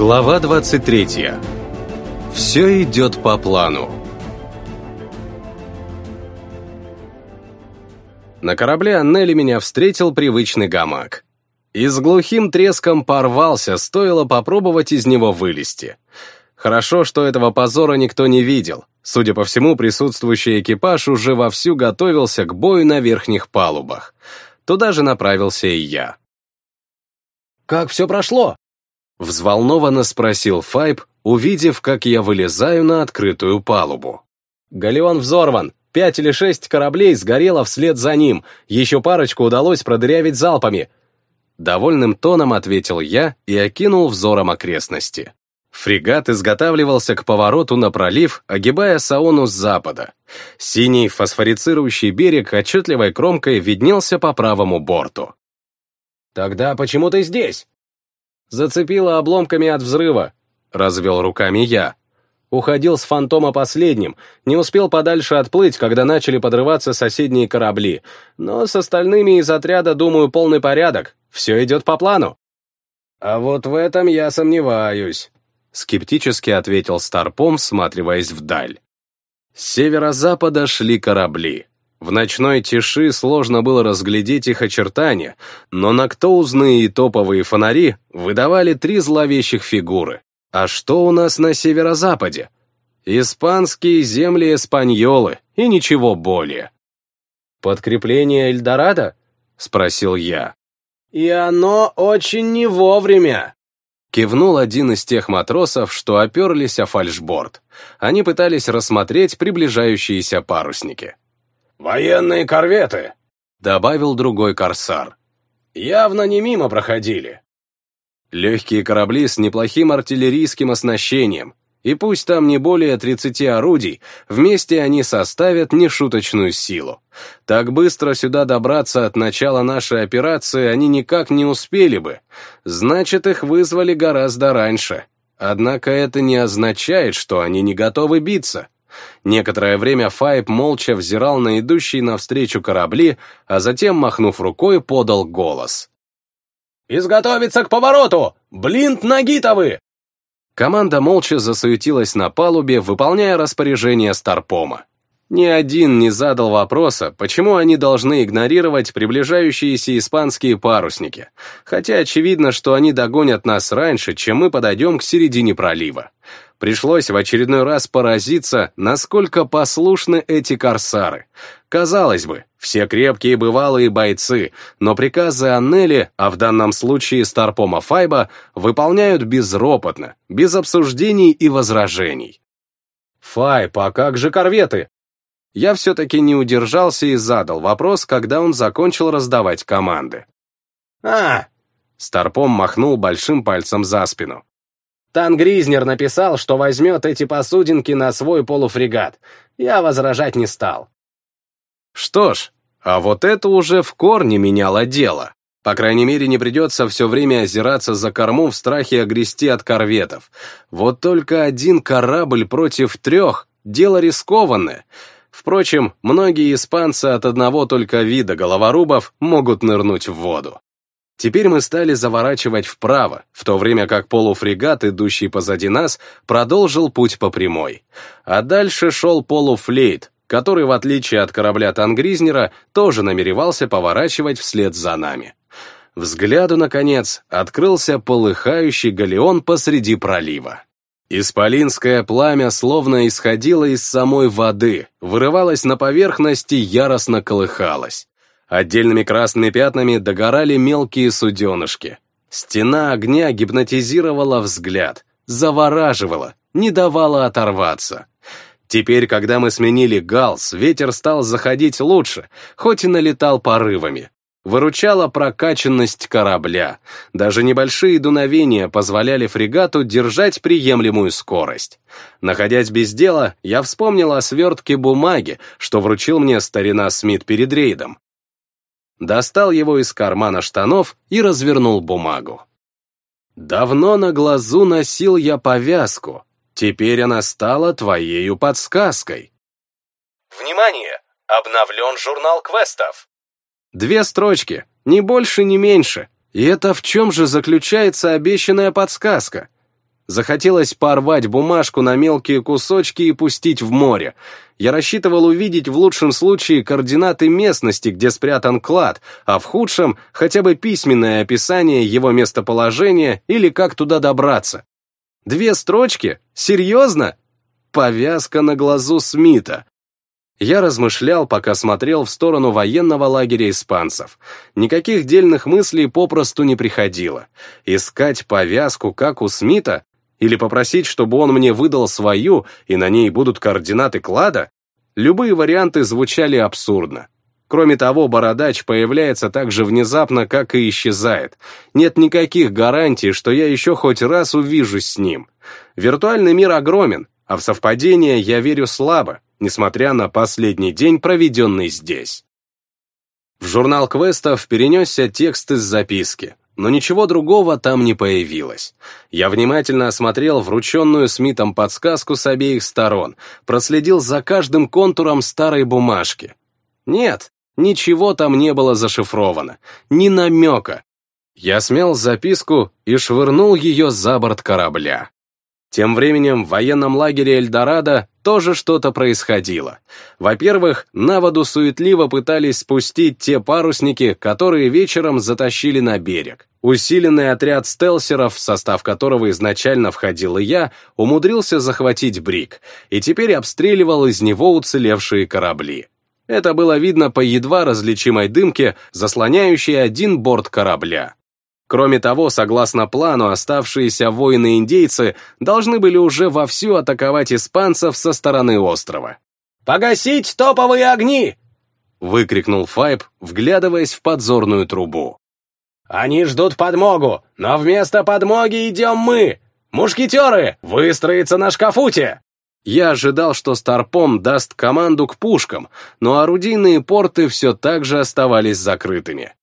Глава 23. Все идет по плану. На корабле Аннели меня встретил привычный гамак. И с глухим треском порвался, стоило попробовать из него вылезти. Хорошо, что этого позора никто не видел. Судя по всему, присутствующий экипаж уже вовсю готовился к бою на верхних палубах. Туда же направился и я. «Как все прошло?» Взволнованно спросил Файб, увидев, как я вылезаю на открытую палубу. «Галеон взорван. Пять или шесть кораблей сгорело вслед за ним. Еще парочку удалось продырявить залпами». Довольным тоном ответил я и окинул взором окрестности. Фрегат изготавливался к повороту на пролив, огибая Саону с запада. Синий фосфорицирующий берег отчетливой кромкой виднелся по правому борту. «Тогда почему ты здесь?» Зацепило обломками от взрыва. Развел руками я. Уходил с фантома последним, не успел подальше отплыть, когда начали подрываться соседние корабли. Но с остальными из отряда, думаю, полный порядок. Все идет по плану. А вот в этом я сомневаюсь. Скептически ответил Старпом, всматриваясь вдаль. С северо-запада шли корабли. В ночной тиши сложно было разглядеть их очертания, но нактоузные и топовые фонари выдавали три зловещих фигуры. А что у нас на северо-западе? Испанские земли Эспаньолы и ничего более. «Подкрепление Эльдорадо?» — спросил я. «И оно очень не вовремя!» Кивнул один из тех матросов, что оперлись о фальшборд. Они пытались рассмотреть приближающиеся парусники. «Военные корветы», — добавил другой корсар. «Явно не мимо проходили». Легкие корабли с неплохим артиллерийским оснащением, и пусть там не более 30 орудий, вместе они составят нешуточную силу. Так быстро сюда добраться от начала нашей операции они никак не успели бы. Значит, их вызвали гораздо раньше. Однако это не означает, что они не готовы биться. Некоторое время Файб молча взирал на идущие навстречу корабли, а затем, махнув рукой, подал голос. «Изготовиться к повороту! Блинт Нагитовы!» Команда молча засуетилась на палубе, выполняя распоряжение Старпома. Ни один не задал вопроса, почему они должны игнорировать приближающиеся испанские парусники, хотя очевидно, что они догонят нас раньше, чем мы подойдем к середине пролива. Пришлось в очередной раз поразиться, насколько послушны эти корсары. Казалось бы, все крепкие бывалые бойцы, но приказы Аннели, а в данном случае Старпома Файба, выполняют безропотно, без обсуждений и возражений. «Файб, а как же корветы?» Я все-таки не удержался и задал вопрос, когда он закончил раздавать команды. «А!» Старпом махнул большим пальцем за спину. Тан Гризнер написал, что возьмет эти посудинки на свой полуфрегат. Я возражать не стал. Что ж, а вот это уже в корне меняло дело. По крайней мере, не придется все время озираться за корму в страхе огрести от корветов. Вот только один корабль против трех — дело рискованное. Впрочем, многие испанцы от одного только вида головорубов могут нырнуть в воду. Теперь мы стали заворачивать вправо, в то время как полуфрегат, идущий позади нас, продолжил путь по прямой. А дальше шел полуфлейт, который, в отличие от корабля Тангризнера, тоже намеревался поворачивать вслед за нами. Взгляду, наконец, открылся полыхающий галеон посреди пролива. Исполинское пламя словно исходило из самой воды, вырывалось на поверхность и яростно колыхалось. Отдельными красными пятнами догорали мелкие суденышки. Стена огня гипнотизировала взгляд, завораживала, не давала оторваться. Теперь, когда мы сменили галс, ветер стал заходить лучше, хоть и налетал порывами. Выручала прокачанность корабля. Даже небольшие дуновения позволяли фрегату держать приемлемую скорость. Находясь без дела, я вспомнил о свертке бумаги, что вручил мне старина Смит перед рейдом достал его из кармана штанов и развернул бумагу. «Давно на глазу носил я повязку. Теперь она стала твоею подсказкой». «Внимание! Обновлен журнал квестов!» Две строчки, ни больше, ни меньше. И это в чем же заключается обещанная подсказка? Захотелось порвать бумажку на мелкие кусочки и пустить в море. Я рассчитывал увидеть в лучшем случае координаты местности, где спрятан клад, а в худшем — хотя бы письменное описание его местоположения или как туда добраться. Две строчки? Серьезно? Повязка на глазу Смита. Я размышлял, пока смотрел в сторону военного лагеря испанцев. Никаких дельных мыслей попросту не приходило. Искать повязку, как у Смита? Или попросить, чтобы он мне выдал свою, и на ней будут координаты клада? Любые варианты звучали абсурдно. Кроме того, бородач появляется так же внезапно, как и исчезает. Нет никаких гарантий, что я еще хоть раз увижусь с ним. Виртуальный мир огромен, а в совпадение я верю слабо, несмотря на последний день, проведенный здесь. В журнал квестов перенесся текст из записки, но ничего другого там не появилось. Я внимательно осмотрел врученную Смитом подсказку с обеих сторон, проследил за каждым контуром старой бумажки. Нет, ничего там не было зашифровано, ни намека. Я смел записку и швырнул ее за борт корабля. Тем временем в военном лагере Эльдорадо тоже что-то происходило. Во-первых, на воду суетливо пытались спустить те парусники, которые вечером затащили на берег. Усиленный отряд стелсеров, в состав которого изначально входил и я, умудрился захватить Брик, и теперь обстреливал из него уцелевшие корабли. Это было видно по едва различимой дымке, заслоняющей один борт корабля. Кроме того, согласно плану, оставшиеся воины-индейцы должны были уже вовсю атаковать испанцев со стороны острова. «Погасить топовые огни!» — выкрикнул Файб, вглядываясь в подзорную трубу. «Они ждут подмогу, но вместо подмоги идем мы! Мушкетеры, выстроиться на шкафуте!» Я ожидал, что Старпом даст команду к пушкам, но орудийные порты все так же оставались закрытыми.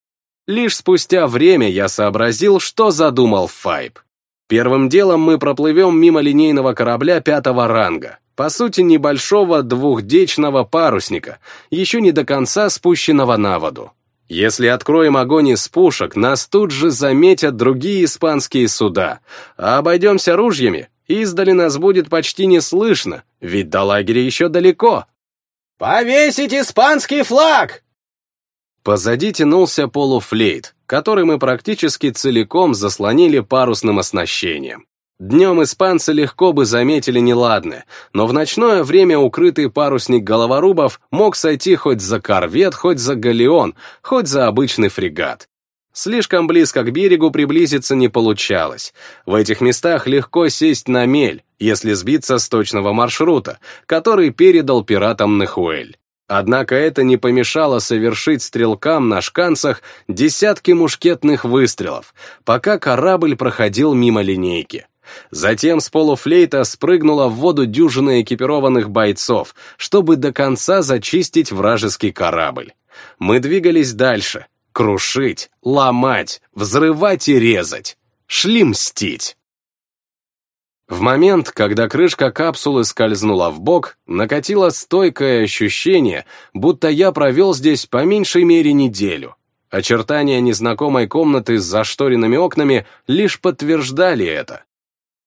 Лишь спустя время я сообразил, что задумал Файб. Первым делом мы проплывем мимо линейного корабля пятого ранга, по сути небольшого двухдечного парусника, еще не до конца спущенного на воду. Если откроем огонь из пушек, нас тут же заметят другие испанские суда, а обойдемся ружьями, издали нас будет почти не слышно, ведь до лагеря еще далеко. «Повесить испанский флаг!» Позади тянулся полуфлейт, который мы практически целиком заслонили парусным оснащением. Днем испанцы легко бы заметили неладное, но в ночное время укрытый парусник головорубов мог сойти хоть за корвет, хоть за галеон, хоть за обычный фрегат. Слишком близко к берегу приблизиться не получалось. В этих местах легко сесть на мель, если сбиться с точного маршрута, который передал пиратам Нехуэль. Однако это не помешало совершить стрелкам на шканцах десятки мушкетных выстрелов, пока корабль проходил мимо линейки. Затем с полуфлейта спрыгнула в воду дюжина экипированных бойцов, чтобы до конца зачистить вражеский корабль. Мы двигались дальше. Крушить, ломать, взрывать и резать. Шли мстить. В момент, когда крышка капсулы скользнула в бок, накатило стойкое ощущение, будто я провел здесь по меньшей мере неделю. Очертания незнакомой комнаты с зашторенными окнами лишь подтверждали это.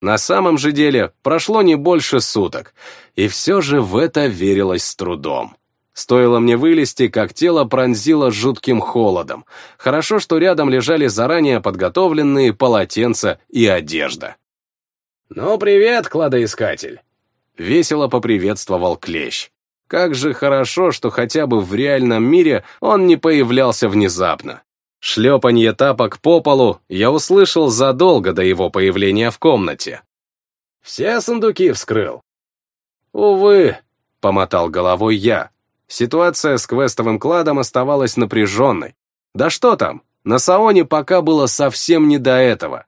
На самом же деле прошло не больше суток, и все же в это верилось с трудом. Стоило мне вылезти, как тело пронзило жутким холодом. Хорошо, что рядом лежали заранее подготовленные полотенца и одежда. «Ну, привет, кладоискатель!» Весело поприветствовал Клещ. Как же хорошо, что хотя бы в реальном мире он не появлялся внезапно. Шлепанье тапок по полу я услышал задолго до его появления в комнате. «Все сундуки вскрыл?» «Увы», — помотал головой я. Ситуация с квестовым кладом оставалась напряженной. Да что там, на Саоне пока было совсем не до этого.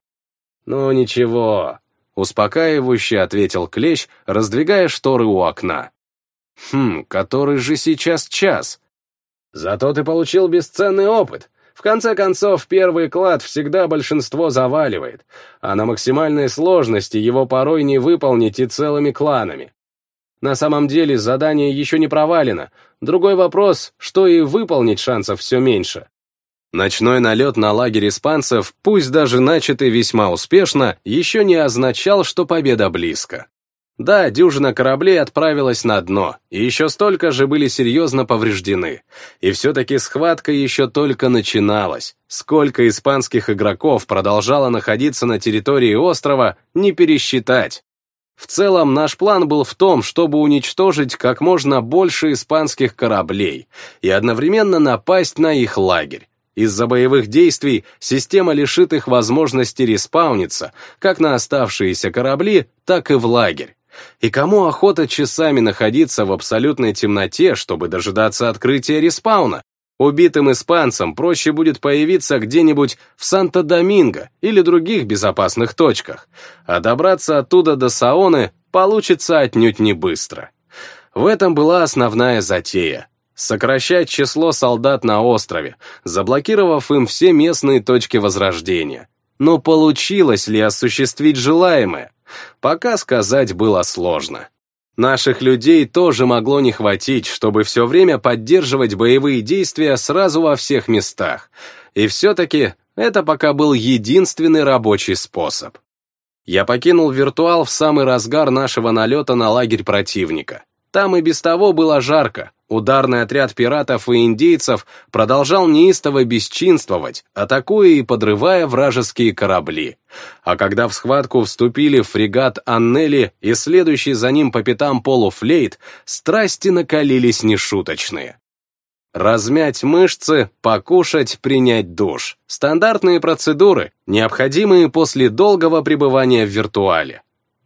«Ну ничего, Успокаивающе ответил Клещ, раздвигая шторы у окна. Хм, который же сейчас час? Зато ты получил бесценный опыт. В конце концов, первый клад всегда большинство заваливает, а на максимальной сложности его порой не выполнить и целыми кланами. На самом деле задание еще не провалено. Другой вопрос, что и выполнить шансов все меньше. Ночной налет на лагерь испанцев, пусть даже начатый весьма успешно, еще не означал, что победа близко. Да, дюжина кораблей отправилась на дно, и еще столько же были серьезно повреждены. И все-таки схватка еще только начиналась. Сколько испанских игроков продолжало находиться на территории острова, не пересчитать. В целом, наш план был в том, чтобы уничтожить как можно больше испанских кораблей и одновременно напасть на их лагерь. Из-за боевых действий система лишит их возможности респауниться, как на оставшиеся корабли, так и в лагерь. И кому охота часами находиться в абсолютной темноте, чтобы дожидаться открытия респауна? Убитым испанцам проще будет появиться где-нибудь в Санто-Доминго или других безопасных точках, а добраться оттуда до Саоны получится отнюдь не быстро. В этом была основная затея — сокращать число солдат на острове, заблокировав им все местные точки возрождения. Но получилось ли осуществить желаемое? Пока сказать было сложно. Наших людей тоже могло не хватить, чтобы все время поддерживать боевые действия сразу во всех местах. И все-таки это пока был единственный рабочий способ. Я покинул виртуал в самый разгар нашего налета на лагерь противника. Там и без того было жарко, Ударный отряд пиратов и индейцев продолжал неистово бесчинствовать, атакуя и подрывая вражеские корабли. А когда в схватку вступили фрегат Аннели и следующий за ним по пятам полуфлейт, страсти накалились нешуточные. Размять мышцы, покушать, принять душ. Стандартные процедуры, необходимые после долгого пребывания в виртуале.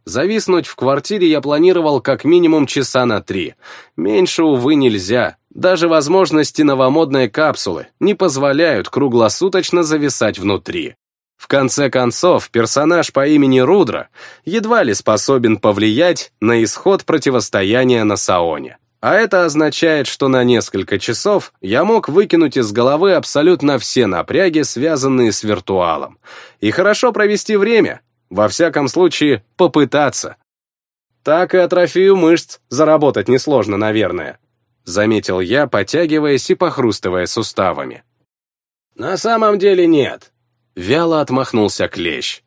Зависнуть в квартире я планировал как минимум часа на три. Меньше, увы, нельзя. Даже возможности новомодной капсулы не позволяют круглосуточно зависать внутри. В конце концов, персонаж по имени Рудра едва ли способен повлиять на исход противостояния на Саоне. А это означает, что на несколько часов я мог выкинуть из головы абсолютно все напряги, связанные с виртуалом, и хорошо провести время, во всяком случае, попытаться. Так и атрофию мышц заработать несложно, наверное. Заметил я, потягиваясь и похрустывая суставами. На самом деле нет. Вяло отмахнулся клещ.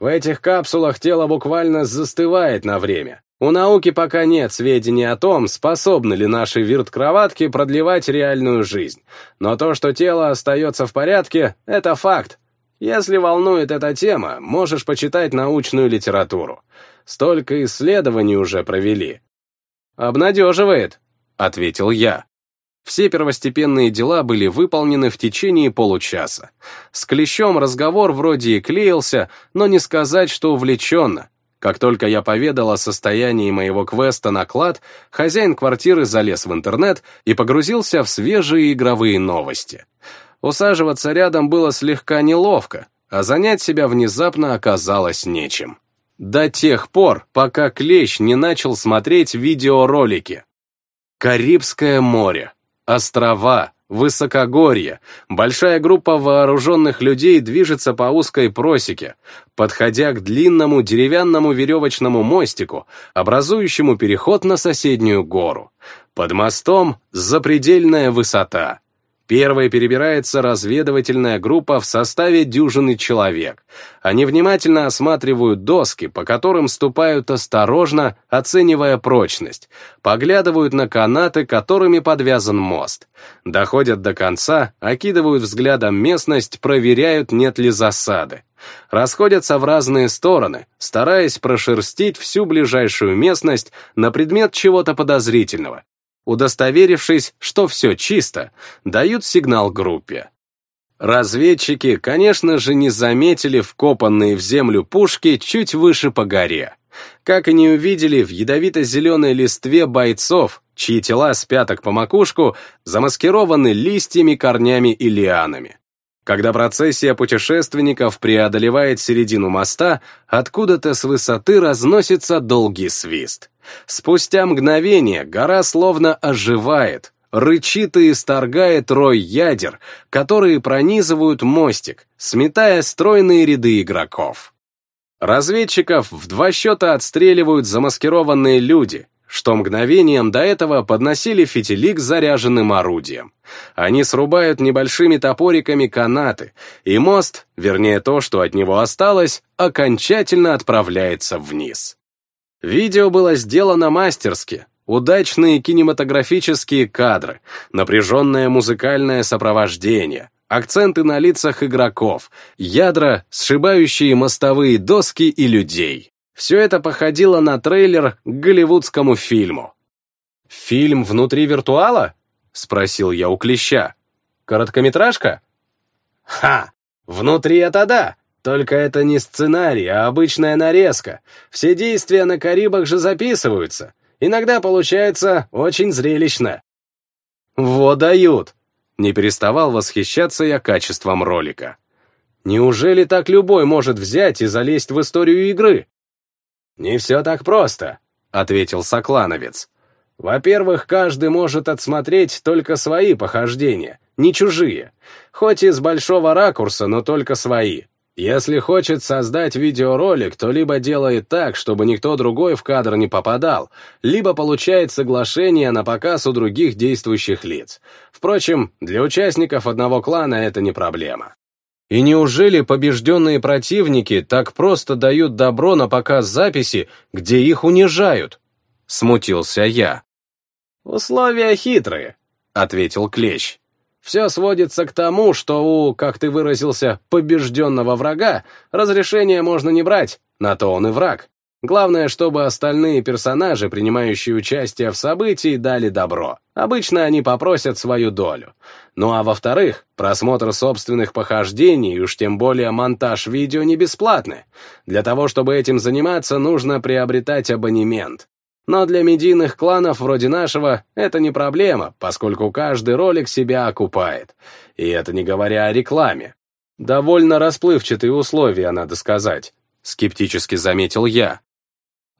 В этих капсулах тело буквально застывает на время. У науки пока нет сведений о том, способны ли наши вирт-кроватки продлевать реальную жизнь. Но то, что тело остается в порядке, это факт. Если волнует эта тема, можешь почитать научную литературу. Столько исследований уже провели. «Обнадеживает», — ответил я. Все первостепенные дела были выполнены в течение получаса. С Клещом разговор вроде и клеился, но не сказать, что увлеченно. Как только я поведал о состоянии моего квеста на клад, хозяин квартиры залез в интернет и погрузился в свежие игровые новости. Усаживаться рядом было слегка неловко, а занять себя внезапно оказалось нечем. До тех пор, пока Клещ не начал смотреть видеоролики. Карибское море, острова, высокогорье, большая группа вооруженных людей движется по узкой просеке, подходя к длинному деревянному веревочному мостику, образующему переход на соседнюю гору. Под мостом запредельная высота. Первой перебирается разведывательная группа в составе дюжины человек. Они внимательно осматривают доски, по которым ступают осторожно, оценивая прочность, поглядывают на канаты, которыми подвязан мост. Доходят до конца, окидывают взглядом местность, проверяют, нет ли засады. Расходятся в разные стороны, стараясь прошерстить всю ближайшую местность на предмет чего-то подозрительного, Удостоверившись, что все чисто, дают сигнал группе. Разведчики, конечно же, не заметили вкопанные в землю пушки чуть выше по горе. Как и не увидели в ядовито-зеленой листве бойцов, чьи тела с пяток по макушку замаскированы листьями, корнями и лианами. Когда процессия путешественников преодолевает середину моста, откуда-то с высоты разносится долгий свист. Спустя мгновение гора словно оживает, рычит и исторгает рой ядер, которые пронизывают мостик, сметая стройные ряды игроков. Разведчиков в два счета отстреливают замаскированные люди, что мгновением до этого подносили фитили к заряженным орудиям. Они срубают небольшими топориками канаты, и мост, вернее то, что от него осталось, окончательно отправляется вниз. Видео было сделано мастерски, удачные кинематографические кадры, напряженное музыкальное сопровождение, акценты на лицах игроков, ядра, сшибающие мостовые доски и людей. Все это походило на трейлер к голливудскому фильму. «Фильм внутри виртуала?» — спросил я у Клеща. «Короткометражка?» «Ха! Внутри это да! Только это не сценарий, а обычная нарезка. Все действия на Карибах же записываются. Иногда получается очень зрелищно». «Вот дают!» Не переставал восхищаться я качеством ролика. «Неужели так любой может взять и залезть в историю игры?» «Не все так просто», — ответил Соклановец. «Во-первых, каждый может отсмотреть только свои похождения, не чужие. Хоть и с большого ракурса, но только свои. Если хочет создать видеоролик, то либо делает так, чтобы никто другой в кадр не попадал, либо получает соглашение на показ у других действующих лиц. Впрочем, для участников одного клана это не проблема. И неужели побежденные противники так просто дают добро на показ записи, где их унижают? Смутился я. «Условия хитрые», — ответил Клещ. «Все сводится к тому, что у, как ты выразился, побежденного врага разрешение можно не брать, на то он и враг. Главное, чтобы остальные персонажи, принимающие участие в событии, дали добро. Обычно они попросят свою долю. Ну а во-вторых, просмотр собственных похождений уж тем более монтаж видео не бесплатны. Для того, чтобы этим заниматься, нужно приобретать абонемент. Но для медийных кланов вроде нашего это не проблема, поскольку каждый ролик себя окупает. И это не говоря о рекламе. Довольно расплывчатые условия, надо сказать. Скептически заметил я.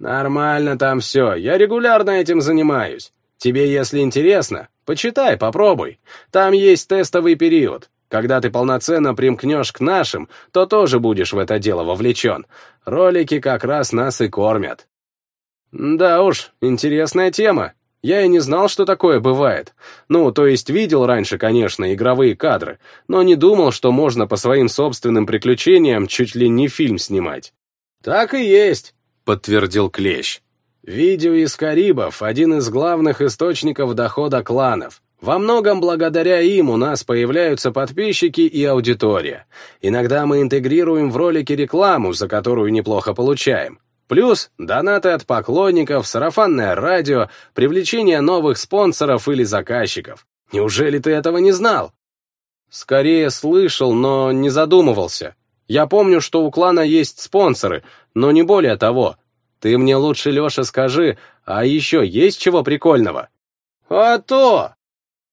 «Нормально там все, я регулярно этим занимаюсь. Тебе, если интересно, почитай, попробуй. Там есть тестовый период. Когда ты полноценно примкнешь к нашим, то тоже будешь в это дело вовлечен. Ролики как раз нас и кормят». «Да уж, интересная тема. Я и не знал, что такое бывает. Ну, то есть видел раньше, конечно, игровые кадры, но не думал, что можно по своим собственным приключениям чуть ли не фильм снимать». «Так и есть. — подтвердил Клещ. «Видео из Карибов — один из главных источников дохода кланов. Во многом благодаря им у нас появляются подписчики и аудитория. Иногда мы интегрируем в ролики рекламу, за которую неплохо получаем. Плюс донаты от поклонников, сарафанное радио, привлечение новых спонсоров или заказчиков. Неужели ты этого не знал? Скорее слышал, но не задумывался. Я помню, что у клана есть спонсоры, но не более того. Ты мне лучше, Леша, скажи, а еще есть чего прикольного? А то!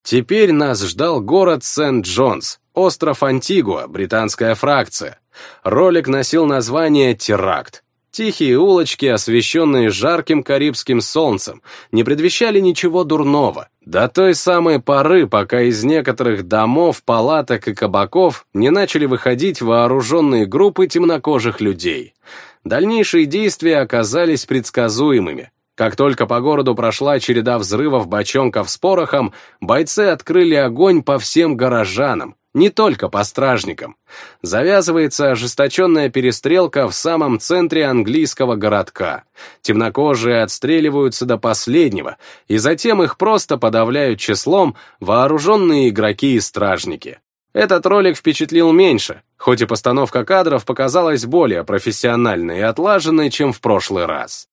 Теперь нас ждал город Сент-Джонс, остров Антигуа, британская фракция. Ролик носил название «Теракт». Тихие улочки, освещенные жарким карибским солнцем, не предвещали ничего дурного, до той самой поры, пока из некоторых домов, палаток и кабаков не начали выходить вооруженные группы темнокожих людей. Дальнейшие действия оказались предсказуемыми. Как только по городу прошла череда взрывов бочонков с порохом, бойцы открыли огонь по всем горожанам, не только по стражникам. Завязывается ожесточенная перестрелка в самом центре английского городка. Темнокожие отстреливаются до последнего, и затем их просто подавляют числом вооруженные игроки и стражники. Этот ролик впечатлил меньше, хоть и постановка кадров показалась более профессиональной и отлаженной, чем в прошлый раз.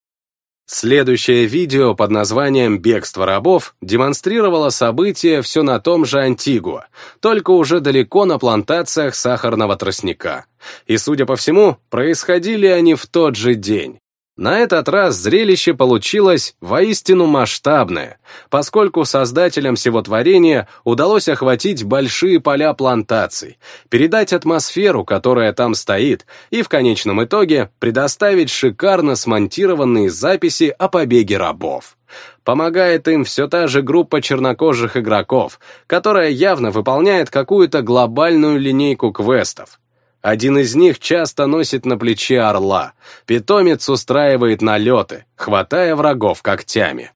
Следующее видео под названием «Бегство рабов» демонстрировало события все на том же Антигуа, только уже далеко на плантациях сахарного тростника. И, судя по всему, происходили они в тот же день. На этот раз зрелище получилось воистину масштабное, поскольку создателям всего творения удалось охватить большие поля плантаций, передать атмосферу, которая там стоит, и в конечном итоге предоставить шикарно смонтированные записи о побеге рабов. Помогает им все та же группа чернокожих игроков, которая явно выполняет какую-то глобальную линейку квестов, один из них часто носит на плече орла. Питомец устраивает налеты, хватая врагов когтями.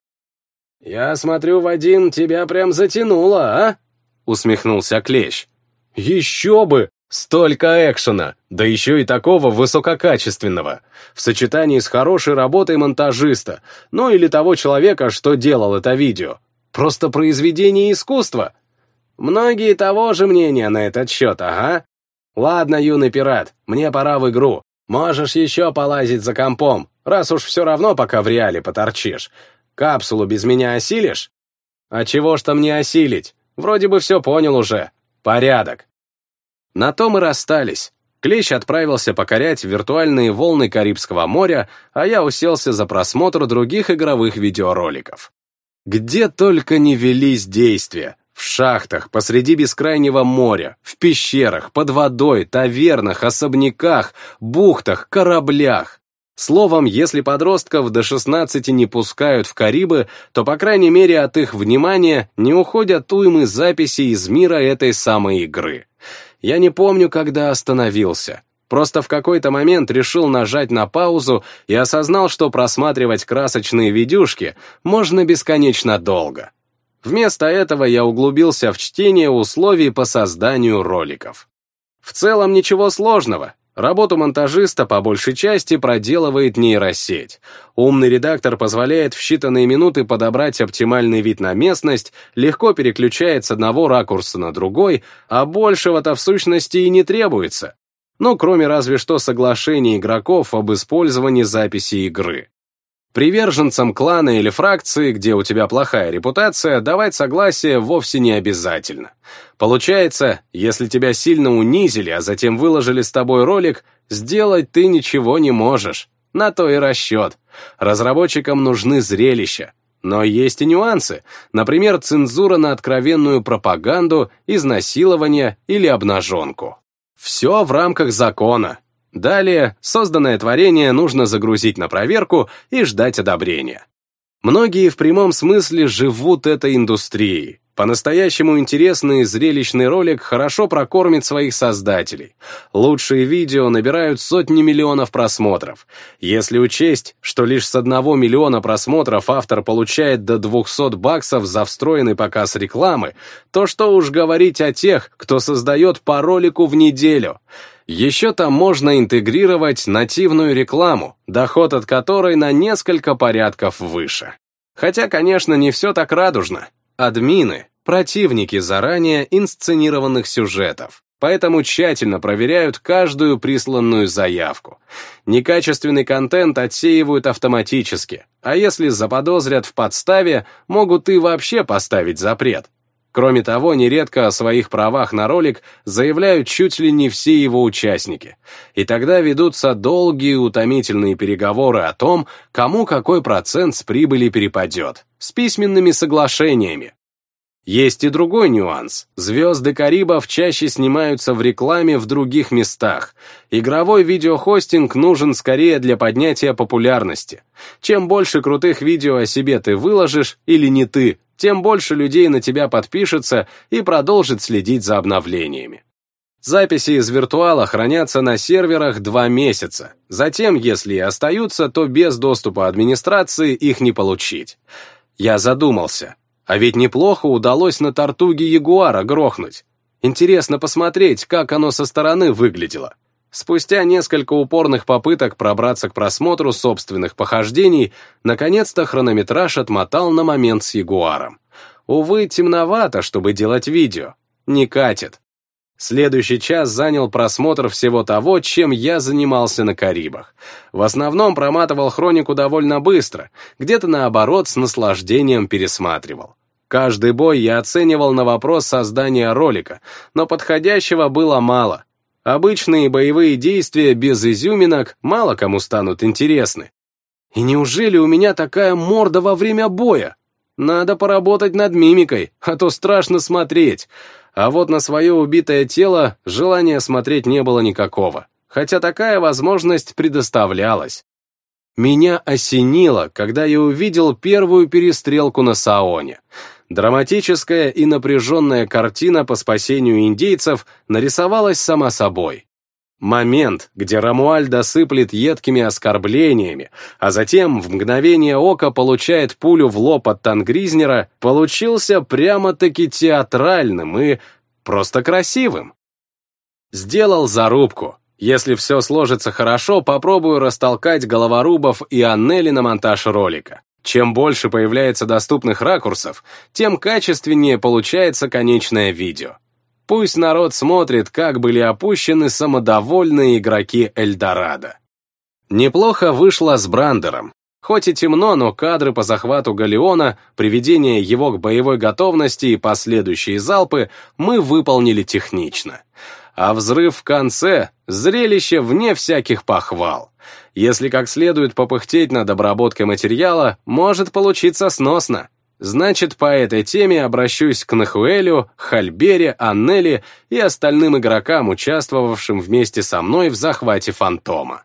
«Я смотрю, Вадим, тебя прям затянуло, а?» — усмехнулся Клещ. «Еще бы! Столько экшена, да еще и такого высококачественного, в сочетании с хорошей работой монтажиста, ну или того человека, что делал это видео. Просто произведение искусства. Многие того же мнения на этот счет, ага. Ладно, юный пират, мне пора в игру. Можешь еще полазить за компом, раз уж все равно пока в реале поторчишь. Капсулу без меня осилишь? А чего ж там не осилить? Вроде бы все понял уже. Порядок. На том и расстались. Клещ отправился покорять виртуальные волны Карибского моря, а я уселся за просмотр других игровых видеороликов. Где только не велись действия. В шахтах, посреди бескрайнего моря, в пещерах, под водой, тавернах, особняках, бухтах, кораблях. Словом, если подростков до 16 не пускают в Карибы, то, по крайней мере, от их внимания не уходят уймы записей из мира этой самой игры. Я не помню, когда остановился. Просто в какой-то момент решил нажать на паузу и осознал, что просматривать красочные видюшки можно бесконечно долго. Вместо этого я углубился в чтение условий по созданию роликов. В целом ничего сложного, Работу монтажиста по большей части проделывает нейросеть. Умный редактор позволяет в считанные минуты подобрать оптимальный вид на местность, легко переключает с одного ракурса на другой, а большего-то в сущности и не требуется. Ну, кроме разве что соглашения игроков об использовании записи игры. Приверженцам клана или фракции, где у тебя плохая репутация, давать согласие вовсе не обязательно. Получается, если тебя сильно унизили, а затем выложили с тобой ролик, сделать ты ничего не можешь. На то и расчет. Разработчикам нужны зрелища. Но есть и нюансы, например, цензура на откровенную пропаганду, изнасилование или обнаженку. Все в рамках закона, Далее созданное творение нужно загрузить на проверку и ждать одобрения. Многие в прямом смысле живут этой индустрией. По-настоящему интересный и зрелищный ролик хорошо прокормит своих создателей. Лучшие видео набирают сотни миллионов просмотров. Если учесть, что лишь с одного миллиона просмотров автор получает до 200 баксов за встроенный показ рекламы, то что уж говорить о тех, кто создает по ролику в неделю. Еще там можно интегрировать нативную рекламу, доход от которой на несколько порядков выше. Хотя, конечно, не все так радужно. Админы — противники заранее инсценированных сюжетов, поэтому тщательно проверяют каждую присланную заявку. Некачественный контент отсеивают автоматически, а если заподозрят в подставе, могут и вообще поставить запрет. Кроме того, нередко о своих правах на ролик заявляют чуть ли не все его участники. И тогда ведутся долгие утомительные переговоры о том, кому какой процент с прибыли перепадет, с письменными соглашениями. Есть и другой нюанс. Звезды Карибов чаще снимаются в рекламе в других местах. Игровой видеохостинг нужен скорее для поднятия популярности. Чем больше крутых видео о себе ты выложишь, или не ты, тем больше людей на тебя подпишется и продолжит следить за обновлениями. Записи из виртуала хранятся на серверах два месяца. Затем, если и остаются, то без доступа администрации их не получить. Я задумался. А ведь неплохо удалось на тортуге Ягуара грохнуть. Интересно посмотреть, как оно со стороны выглядело. Спустя несколько упорных попыток пробраться к просмотру собственных похождений, наконец-то хронометраж отмотал на момент с Ягуаром. Увы, темновато, чтобы делать видео. Не катит. Следующий час занял просмотр всего того, чем я занимался на Карибах. В основном проматывал хронику довольно быстро, где-то наоборот с наслаждением пересматривал. Каждый бой я оценивал на вопрос создания ролика, но подходящего было мало — Обычные боевые действия без изюминок мало кому станут интересны. И неужели у меня такая морда во время боя? Надо поработать над мимикой, а то страшно смотреть. А вот на свое убитое тело желания смотреть не было никакого, хотя такая возможность предоставлялась. Меня осенило, когда я увидел первую перестрелку на Саоне. Драматическая и напряженная картина по спасению индейцев нарисовалась сама собой. Момент, где Рамуальда сыплет едкими оскорблениями, а затем в мгновение ока получает пулю в лоб от Тангризнера, получился прямо-таки театральным и просто красивым. Сделал зарубку. Если все сложится хорошо, попробую растолкать головорубов и Аннели на монтаж ролика. Чем больше появляется доступных ракурсов, тем качественнее получается конечное видео. Пусть народ смотрит, как были опущены самодовольные игроки Эльдорадо. Неплохо вышло с Брандером. Хоть и темно, но кадры по захвату Галеона, приведение его к боевой готовности и последующие залпы мы выполнили технично. А взрыв в конце — зрелище вне всяких похвал. Если как следует попыхтеть над обработкой материала, может получиться сносно. Значит, по этой теме обращусь к Нахуэлю, Хальбере, Аннели и остальным игрокам, участвовавшим вместе со мной в захвате Фантома.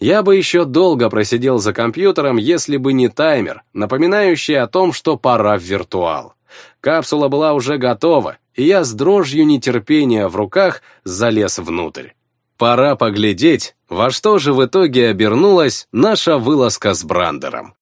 Я бы еще долго просидел за компьютером, если бы не таймер, напоминающий о том, что пора в виртуал. Капсула была уже готова, и я с дрожью нетерпения в руках залез внутрь. Пора поглядеть, во что же в итоге обернулась наша вылазка с Брандером.